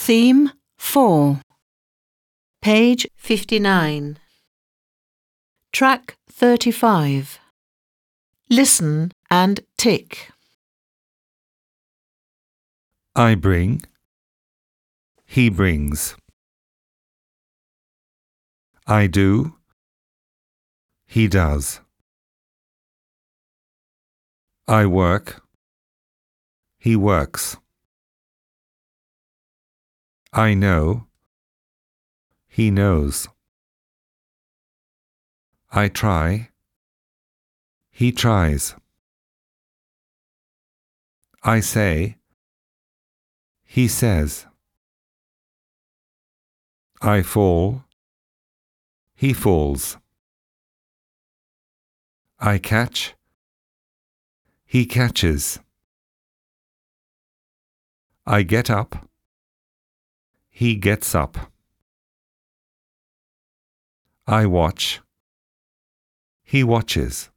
Theme 4. Page 59. Track 35. Listen and tick. I bring. He brings. I do. He does. I work. He works. I know. He knows. I try. He tries. I say. He says. I fall. He falls. I catch. He catches. I get up. He gets up. I watch. He watches.